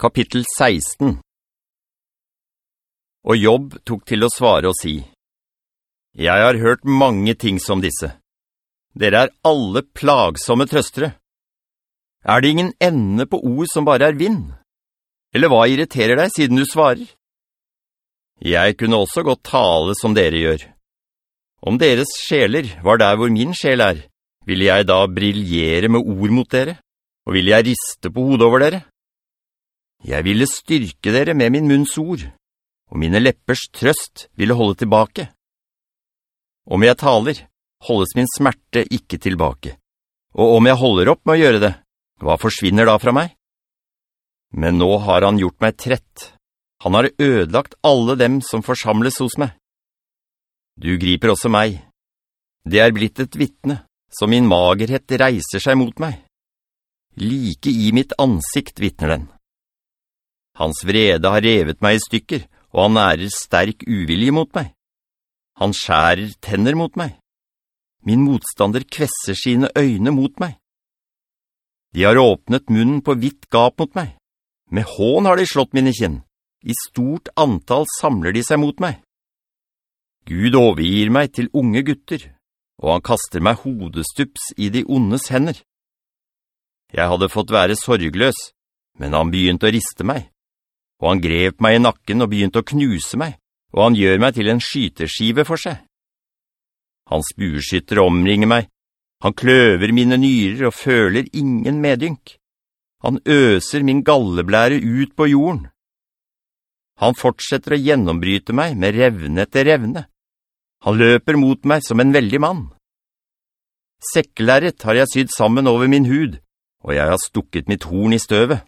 Kapittel 16 Og Jobb tok til å svare og si, «Jeg har hørt mange ting som disse. Dere er alle plagsomme trøstere. Er det ingen ende på ord som bare er vind? Eller hva irriterer deg siden du svarer? Jeg kunne også godt tale som dere gjør. Om deres sjeler var der hvor min sjel er, ville jeg da briljere med ord mot dere, og ville jeg riste på hodet over dere?» Jeg ville styrke dere med min munns ord, og mine leppers trøst ville holde tilbake. Om jeg taler, holdes min smerte ikke tilbake, og om jeg holder opp med å gjøre det, hva forsvinner da fra meg? Men nå har han gjort meg trett. Han har ødelagt alle dem som forsamles hos meg. Du griper også meg. Det er blitt et vittne, så min magerhet reiser seg mot meg. Like i mitt ansikt vittner den. Hans vrede har revet meg i stykker, og han nærer sterk uvilje mot meg. Han skjærer tenner mot meg. Min motstander kvesser sine øyne mot meg. De har åpnet munnen på hvitt gap mot meg. Med hån har de slått mine kinn. I stort antall samler de seg mot meg. Gud overgir meg til unge gutter, og han kaster meg hodestups i de ondes hender. Jeg hadde fått være sorgløs, men han begynte å riste meg og han grep meg i nakken og begynte å knuse meg, og han gjør meg til en skyteskive for seg. Hans bueskytter omringer meg, han kløver mine nyrer og føler ingen medynk. Han øser min galleblære ut på jorden. Han fortsetter å gjennombryte meg med revne etter revne. Han løper mot meg som en veldig mann. Sekkelæret har jeg sydd sammen over min hud, og jeg har stukket mitt horn i støvet.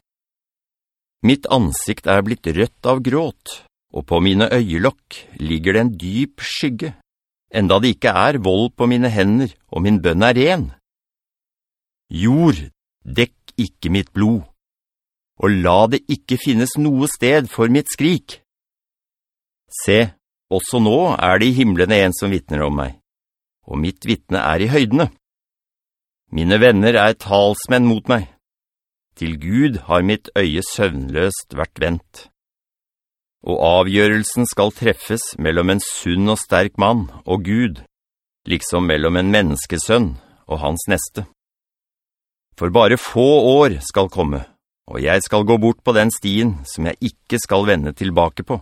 Mitt ansikt er blitt rødt av gråt, og på mine øyelokk ligger det en dyp skygge, enda det ikke er vold på mine hender, og min bønn er ren. Jord, dekk ikke mitt blod, og la det ikke finnes noe sted for mitt skrik. Se, også nå er det i himmelene en som vittner om meg, og mitt vittne er i høydene. Mine venner er talsmenn mot meg, til Gud har mitt øye søvnløst vært vent. Og avgjørelsen skal treffes mellom en sunn og sterk mann og Gud, liksom mellom en menneskesønn og hans neste. For bare få år skal komme, og jeg skal gå bort på den stien som jeg ikke skal vende tilbake på.